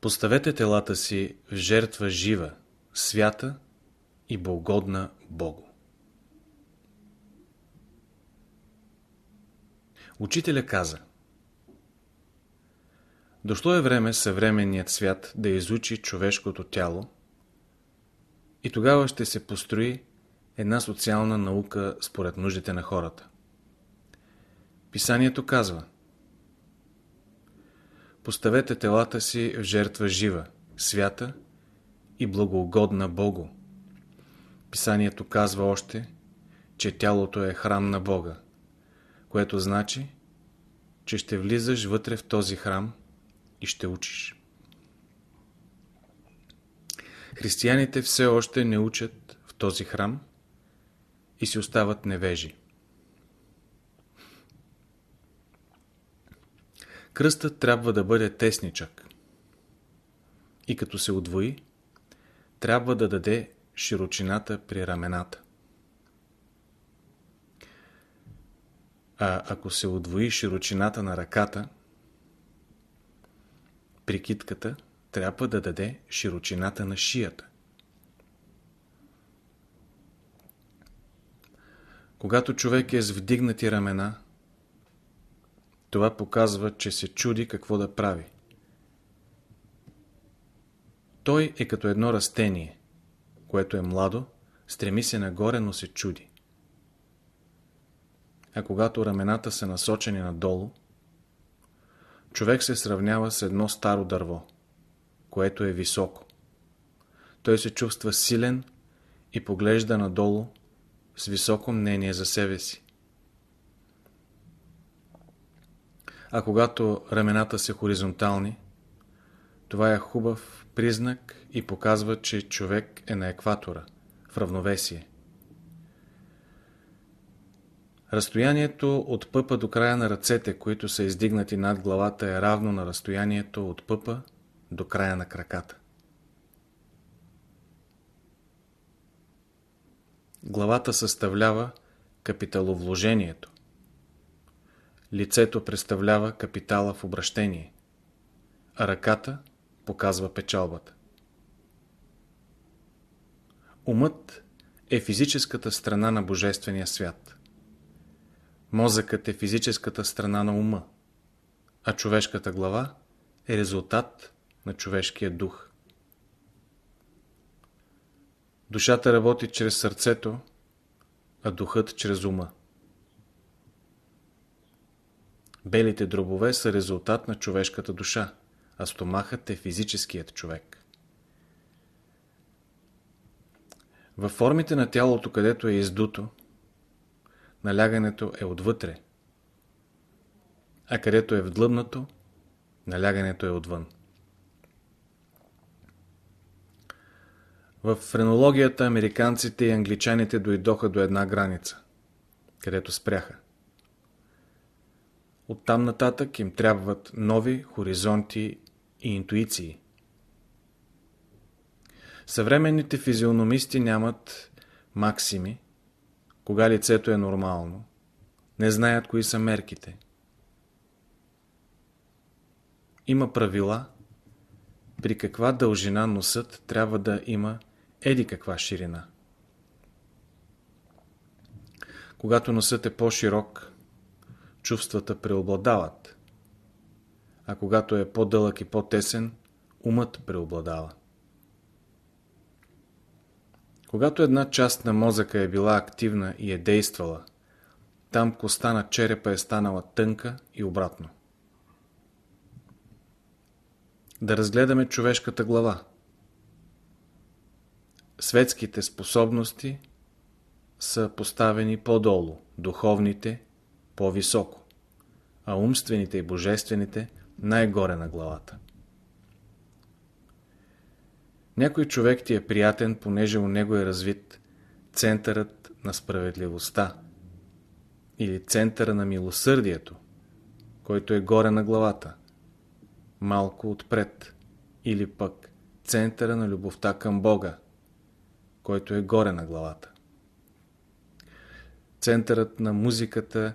Поставете телата си в жертва жива, свята и благодна Богу. Учителя каза Дошло е време съвременният свят да изучи човешкото тяло и тогава ще се построи една социална наука според нуждите на хората. Писанието казва Поставете телата си в жертва жива, свята и благоугодна Богу. Писанието казва още, че тялото е храм на Бога, което значи, че ще влизаш вътре в този храм и ще учиш. Християните все още не учат в този храм и си остават невежи. Кръстът трябва да бъде тесничък и като се удвои, трябва да даде широчината при рамената. А ако се удвои широчината на ръката, прикитката трябва да даде широчината на шията. Когато човек е с вдигнати рамена, това показва, че се чуди какво да прави. Той е като едно растение, което е младо, стреми се нагоре, но се чуди. А когато рамената са насочени надолу, човек се сравнява с едно старо дърво, което е високо. Той се чувства силен и поглежда надолу с високо мнение за себе си. А когато рамената са хоризонтални, това е хубав признак и показва, че човек е на екватора, в равновесие. Разстоянието от пъпа до края на ръцете, които са издигнати над главата, е равно на разстоянието от пъпа до края на краката. Главата съставлява капиталовложението. Лицето представлява капитала в обращение, а ръката показва печалбата. Умът е физическата страна на Божествения свят. Мозъкът е физическата страна на ума, а човешката глава е резултат на човешкия дух. Душата работи чрез сърцето, а духът чрез ума. Белите дробове са резултат на човешката душа, а стомахът е физическият човек. Във формите на тялото, където е издуто, налягането е отвътре, а където е вдлъбнато, налягането е отвън. В френологията американците и англичаните дойдоха до една граница, където спряха. Оттам нататък им трябват нови хоризонти и интуиции. Съвременните физиономисти нямат максими, кога лицето е нормално, не знаят кои са мерките. Има правила, при каква дължина носът трябва да има еди каква ширина. Когато носът е по-широк, чувствата преобладават, а когато е по-дълъг и по-тесен, умът преобладава. Когато една част на мозъка е била активна и е действала, там коста на черепа е станала тънка и обратно. Да разгледаме човешката глава. Светските способности са поставени по-долу, духовните по-високо, а умствените и божествените най-горе на главата. Някой човек ти е приятен, понеже у него е развит центърът на справедливостта или центъра на милосърдието, който е горе на главата, малко отпред, или пък центъра на любовта към Бога, който е горе на главата. Центърът на музиката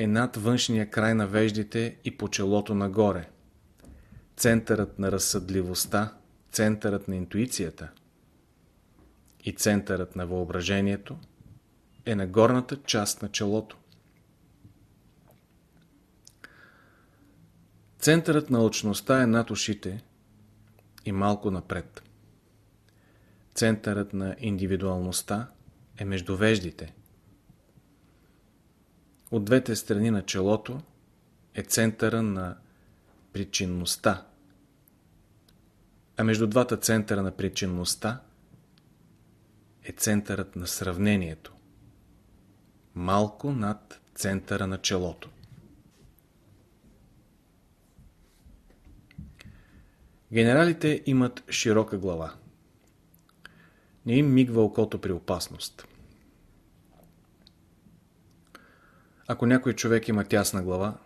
е над външния край на веждите и по челото нагоре. центърът на разсъдливостта, центърът на интуицията и центърът на въображението е на горната част на челото. Центърът на лъчността е над ушите и малко напред. Центърът на индивидуалността е между веждите. От двете страни на челото е центъра на причинността, а между двата центъра на причинността е центърът на сравнението, малко над центъра на челото. Генералите имат широка глава. Не им мигва окото при опасност. Ако някой човек има тясна глава,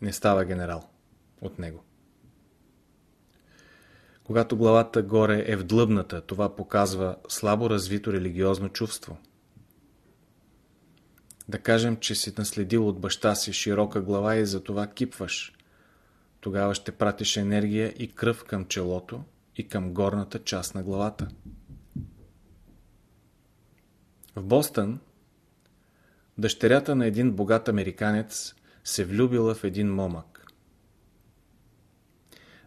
не става генерал от него. Когато главата горе е вдлъбната, това показва слабо развито религиозно чувство. Да кажем, че си наследил от баща си широка глава и за това кипваш. Тогава ще пратиш енергия и кръв към челото и към горната част на главата. В Бостън дъщерята на един богат американец се влюбила в един момък.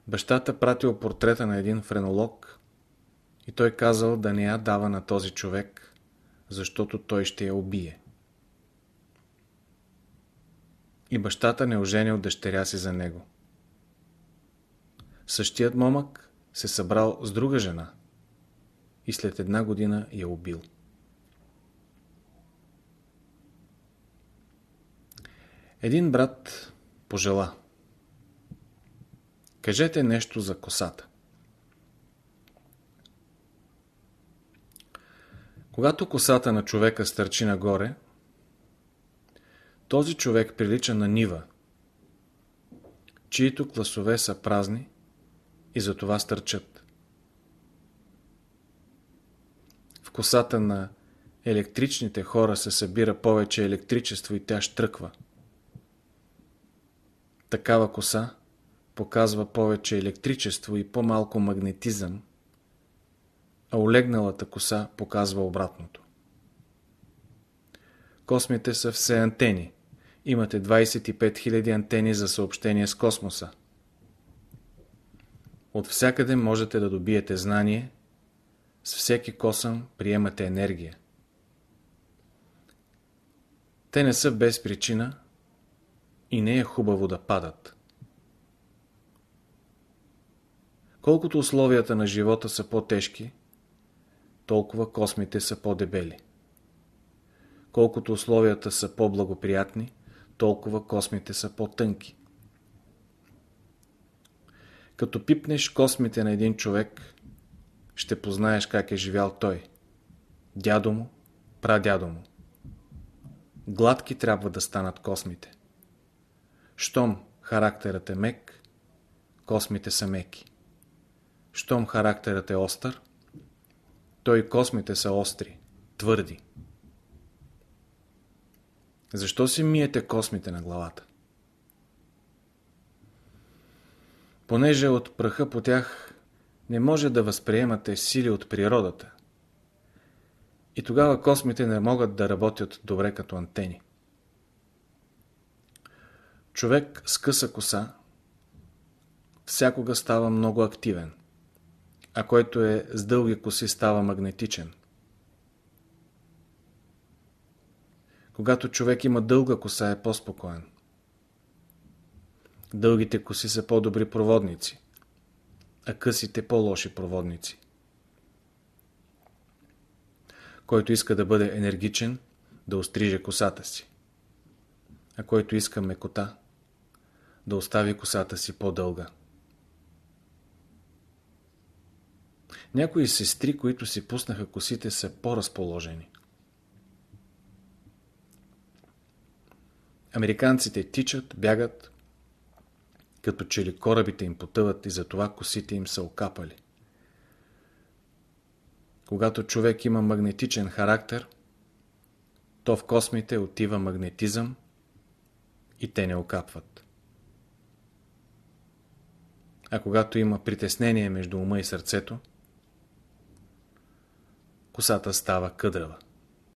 Бащата пратил портрета на един френолог и той казал да не я дава на този човек, защото той ще я убие. И бащата не оженил дъщеря си за него. Същият момък се събрал с друга жена и след една година я убил. Един брат пожела. Кажете нещо за косата. Когато косата на човека стърчи нагоре, този човек прилича на нива, чието класове са празни и затова стърчат. В косата на електричните хора се събира повече електричество и тя штръква. Такава коса показва повече електричество и по-малко магнетизъм, а олегналата коса показва обратното. Космите са все антени. Имате 25 000 антени за съобщение с космоса. От всякъде можете да добиете знание, с всеки косъм приемате енергия. Те не са без причина, и не е хубаво да падат. Колкото условията на живота са по-тежки, толкова космите са по-дебели. Колкото условията са по-благоприятни, толкова космите са по-тънки. Като пипнеш космите на един човек, ще познаеш как е живял той. Дядо му, прадядо му. Гладки трябва да станат космите. Щом характерът е мек, космите са меки. Щом характерът е остър, той космите са остри, твърди. Защо си миете космите на главата? Понеже от праха по тях не може да възприемате сили от природата. И тогава космите не могат да работят добре като антени. Човек с къса коса всякога става много активен, а който е с дълги коси става магнетичен. Когато човек има дълга коса е по-спокоен. Дългите коси са по-добри проводници, а късите по-лоши проводници. Който иска да бъде енергичен, да остриже косата си. А който иска мекота, да остави косата си по-дълга. Някои сестри, които си пуснаха косите, са по-разположени. Американците тичат, бягат, като че ли корабите им потъват и затова косите им са окапали. Когато човек има магнетичен характер, то в космите отива магнетизъм и те не окапват. А когато има притеснение между ума и сърцето, косата става къдрава.